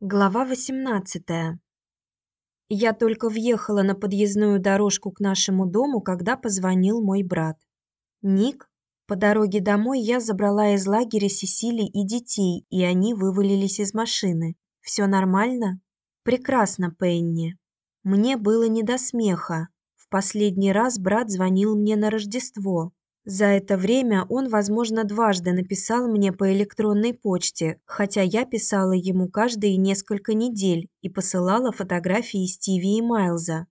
Глава 18. Я только въехала на подъездную дорожку к нашему дому, когда позвонил мой брат. Ник, по дороге домой я забрала из лагеря Сесили и детей, и они вывалились из машины. Все нормально? Прекрасно, Пенни. Мне было не до смеха. В последний раз брат звонил мне на Рождество, за это время он, возможно, дважды написал мне по электронной почте, хотя я писала ему каждые несколько недель и посылала фотографии Стиви и Майлза.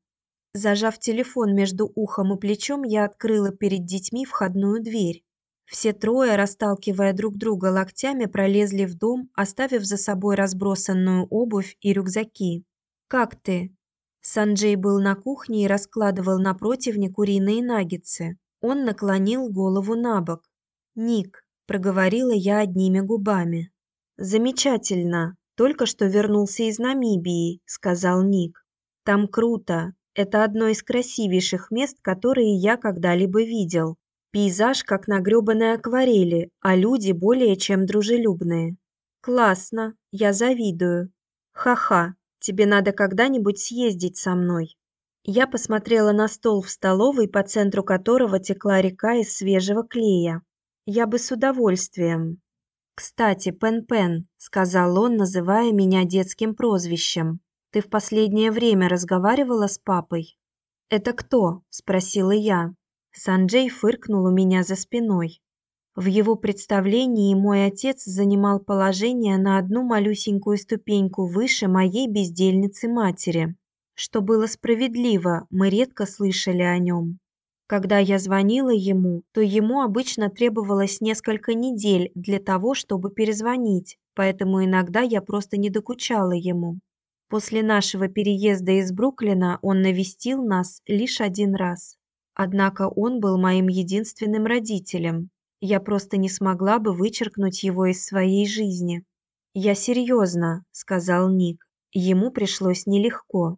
Зажав телефон между ухом и плечом, я открыла перед детьми входную дверь. Все трое, расталкивая друг друга локтями, пролезли в дом, оставив за собой разбросанную обувь и рюкзаки. Как ты? Санджей был на кухне и раскладывал на противне куриные наггетсы. Он наклонил голову набок. "Ник", проговорила я одними губами. "Замечательно. Только что вернулся из Намибии", сказал Ник. "Там круто. Это одно из красивейших мест, которые я когда-либо видел. Пейзаж как на грёбаной акварели, а люди более чем дружелюбные. Классно. Я завидую. Ха-ха. Тебе надо когда-нибудь съездить со мной. Я посмотрела на стол в столовой, по центру которого текла река из свежего клея. Я бы с удовольствием. Кстати, Пен-Пен, сказал он, называя меня детским прозвищем. Ты в последнее время разговаривала с папой? Это кто? спросила я. Санджей фыркнул у меня за спиной. В его представлении мой отец занимал положение на одну малюсенькую ступеньку выше моей бездельницы матери. Что было справедливо, мы редко слышали о нем. Когда я звонила ему, то ему обычно требовалось несколько недель для того, чтобы перезвонить, поэтому иногда я просто не докучала ему. После нашего переезда из Бруклина он навестил нас лишь один раз. Однако он был моим единственным родителем. Я просто не смогла бы вычеркнуть его из своей жизни. "Я серьезно», — сказал Ник. Ему пришлось нелегко.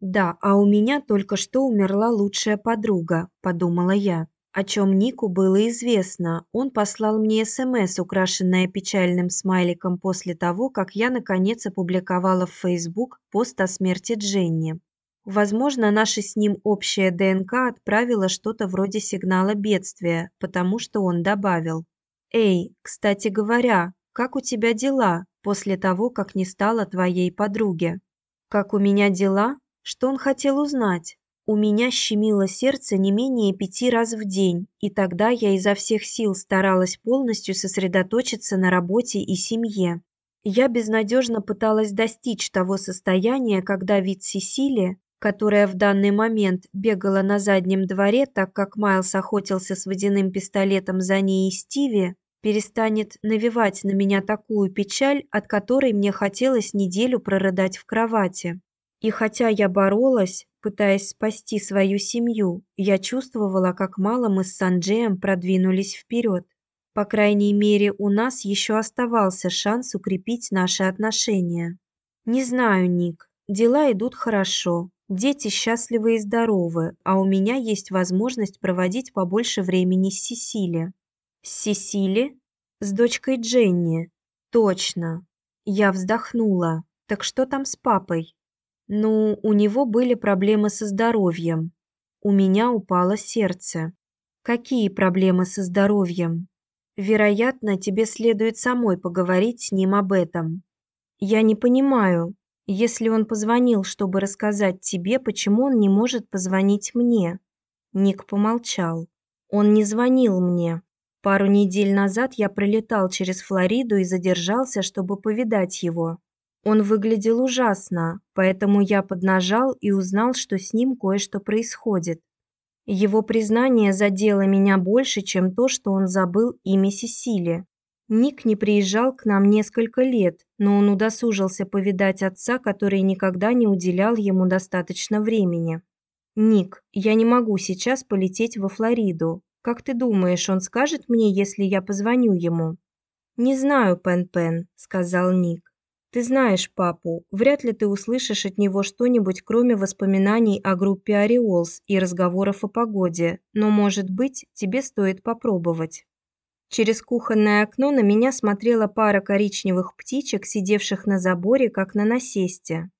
Да, а у меня только что умерла лучшая подруга, подумала я. О чем Нику было известно. Он послал мне СМС, украшенное печальным смайликом после того, как я наконец опубликовала в Facebook пост о смерти Дженни. Возможно, наша с ним общая ДНК отправила что-то вроде сигнала бедствия, потому что он добавил: "Эй, кстати говоря, как у тебя дела после того, как не стало твоей подруги?" Как у меня дела? Что он хотел узнать? У меня щемило сердце не менее пяти раз в день, и тогда я изо всех сил старалась полностью сосредоточиться на работе и семье. Я безнадежно пыталась достичь того состояния, когда вид Сесили, которая в данный момент бегала на заднем дворе, так как Майлз охотился с водяным пистолетом за ней и Стиви, перестанет навевать на меня такую печаль, от которой мне хотелось неделю прорыдать в кровати. И хотя я боролась, пытаясь спасти свою семью, я чувствовала, как мало мы с Санджеем продвинулись вперед. По крайней мере, у нас еще оставался шанс укрепить наши отношения. Не знаю, Ник. Дела идут хорошо. Дети счастливы и здоровы, а у меня есть возможность проводить побольше времени с Сесили. С Сесили? С дочкой Дженни. Точно. Я вздохнула. Так что там с папой? Ну, у него были проблемы со здоровьем. У меня упало сердце. Какие проблемы со здоровьем? Вероятно, тебе следует самой поговорить с ним об этом. Я не понимаю, если он позвонил, чтобы рассказать тебе, почему он не может позвонить мне? Ник помолчал. Он не звонил мне. Пару недель назад я пролетал через Флориду и задержался, чтобы повидать его. Он выглядел ужасно, поэтому я поднажал и узнал, что с ним кое-что происходит. Его признание задело меня больше, чем то, что он забыл имя Сесили. Ник не приезжал к нам несколько лет, но он удосужился повидать отца, который никогда не уделял ему достаточно времени. Ник, я не могу сейчас полететь во Флориду. Как ты думаешь, он скажет мне, если я позвоню ему? Не знаю, Пен-Пен, сказал Ник. Ты знаешь папу, вряд ли ты услышишь от него что-нибудь, кроме воспоминаний о группе Ореолс и разговоров о погоде, но, может быть, тебе стоит попробовать. Через кухонное окно на меня смотрела пара коричневых птичек, сидевших на заборе, как на насесте.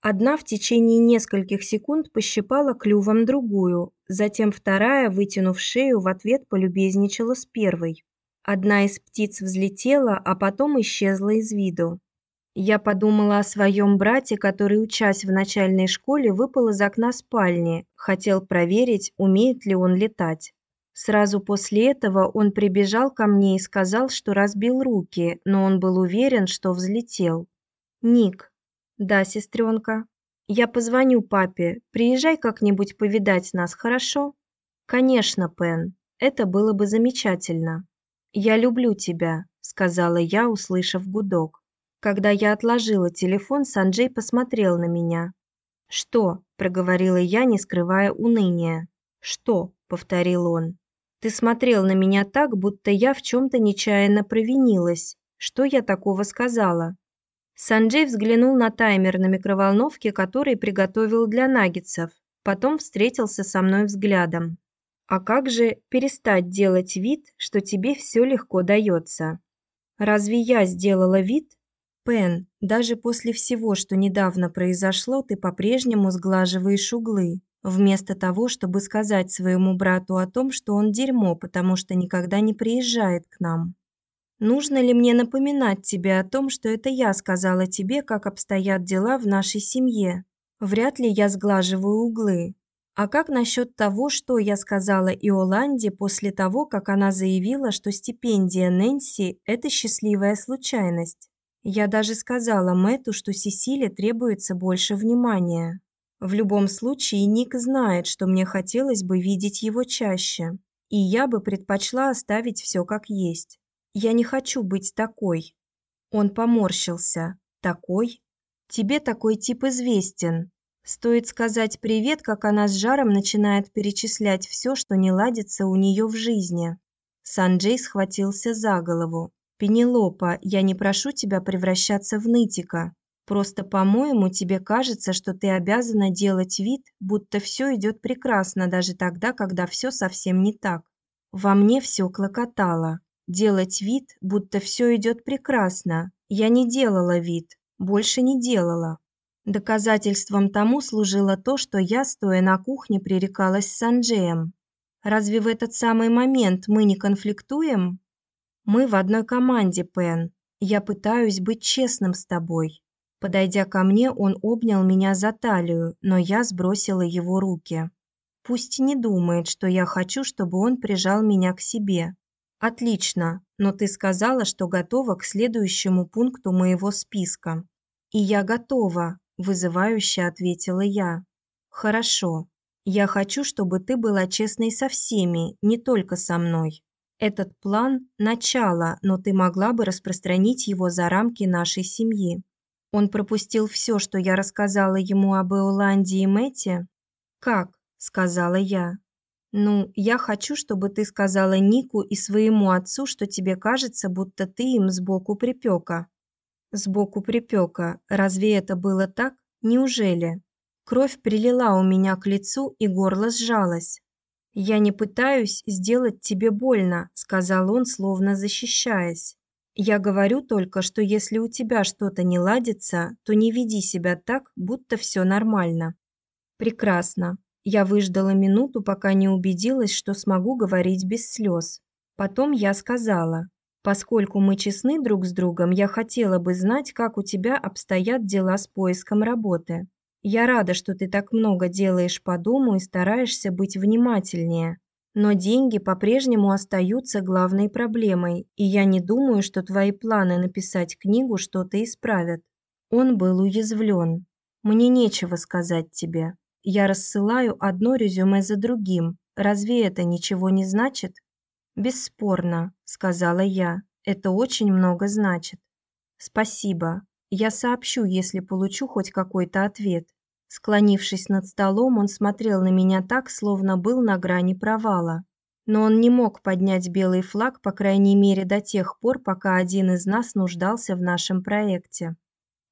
Одна в течение нескольких секунд пощипала клювом другую, затем вторая, вытянув шею, в ответ полюбезничала с первой. Одна из птиц взлетела, а потом исчезла из виду. Я подумала о своем брате, который, учась в начальной школе, выпал из окна спальни, хотел проверить, умеет ли он летать. Сразу после этого он прибежал ко мне и сказал, что разбил руки, но он был уверен, что взлетел. Ник. Да, сестренка. Я позвоню папе. Приезжай как-нибудь повидать нас, хорошо? Конечно, Пен. Это было бы замечательно. Я люблю тебя, сказала я, услышав гудок. Когда я отложила телефон, Санджей посмотрел на меня. "Что?" проговорила я, не скрывая уныния. "Что?" повторил он. "Ты смотрел на меня так, будто я в чем то нечаянно провинилась. Что я такого сказала?" Санджей взглянул на таймер на микроволновке, который приготовил для наггетсов. Потом встретился со мной взглядом. А как же перестать делать вид, что тебе все легко дается? Разве я сделала вид, Пен, даже после всего, что недавно произошло, ты по-прежнему сглаживаешь углы, вместо того, чтобы сказать своему брату о том, что он дерьмо, потому что никогда не приезжает к нам. Нужно ли мне напоминать тебе о том, что это я сказала тебе, как обстоят дела в нашей семье? Вряд ли я сглаживаю углы. А как насчет того, что я сказала Иоланде после того, как она заявила, что стипендия Нэнси это счастливая случайность? Я даже сказала Мэту, что Сесиле требуется больше внимания. В любом случае Ник знает, что мне хотелось бы видеть его чаще, и я бы предпочла оставить все как есть. Я не хочу быть такой. Он поморщился. Такой? Тебе такой тип известен. Стоит сказать привет, как она с жаром начинает перечислять все, что не ладится у нее в жизни. Санджей схватился за голову. Пенелопа, я не прошу тебя превращаться в нытика. Просто, по-моему, тебе кажется, что ты обязана делать вид, будто все идет прекрасно даже тогда, когда все совсем не так. Во мне все клокотало. Делать вид, будто все идет прекрасно. Я не делала вид, больше не делала. Доказательством тому служило то, что я, стоя на кухне, пререкалась с Анджеем. Разве в этот самый момент мы не конфликтуем? Мы в одной команде, Пен. Я пытаюсь быть честным с тобой. Подойдя ко мне, он обнял меня за талию, но я сбросила его руки. Пусть не думает, что я хочу, чтобы он прижал меня к себе. Отлично, но ты сказала, что готова к следующему пункту моего списка. И я готова, вызывающе ответила я. Хорошо. Я хочу, чтобы ты была честной со всеми, не только со мной. Этот план начало, но ты могла бы распространить его за рамки нашей семьи. Он пропустил все, что я рассказала ему об Иоланде и Мэте. Как? сказала я. Ну, я хочу, чтобы ты сказала Нику и своему отцу, что тебе кажется, будто ты им сбоку припека. Сбоку припека. Разве это было так? Неужели? Кровь прилила у меня к лицу, и горло сжалось. Я не пытаюсь сделать тебе больно, сказал он, словно защищаясь. Я говорю только, что если у тебя что-то не ладится, то не веди себя так, будто все нормально. Прекрасно. Я выждала минуту, пока не убедилась, что смогу говорить без слез. Потом я сказала: "Поскольку мы честны друг с другом, я хотела бы знать, как у тебя обстоят дела с поиском работы. Я рада, что ты так много делаешь по дому и стараешься быть внимательнее. Но деньги по-прежнему остаются главной проблемой, и я не думаю, что твои планы написать книгу что-то исправят. Он был уязвлен. Мне нечего сказать тебе. Я рассылаю одно резюме за другим. Разве это ничего не значит? Бесспорно, сказала я. Это очень много значит. Спасибо. Я сообщу, если получу хоть какой-то ответ. Склонившись над столом, он смотрел на меня так, словно был на грани провала. Но он не мог поднять белый флаг, по крайней мере, до тех пор, пока один из нас нуждался в нашем проекте.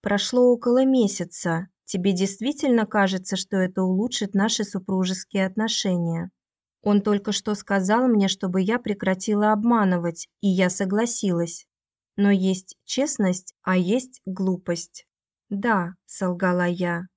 Прошло около месяца. Тебе действительно кажется, что это улучшит наши супружеские отношения? Он только что сказал мне, чтобы я прекратила обманывать, и я согласилась. Но есть честность, а есть глупость. Да, солгала я.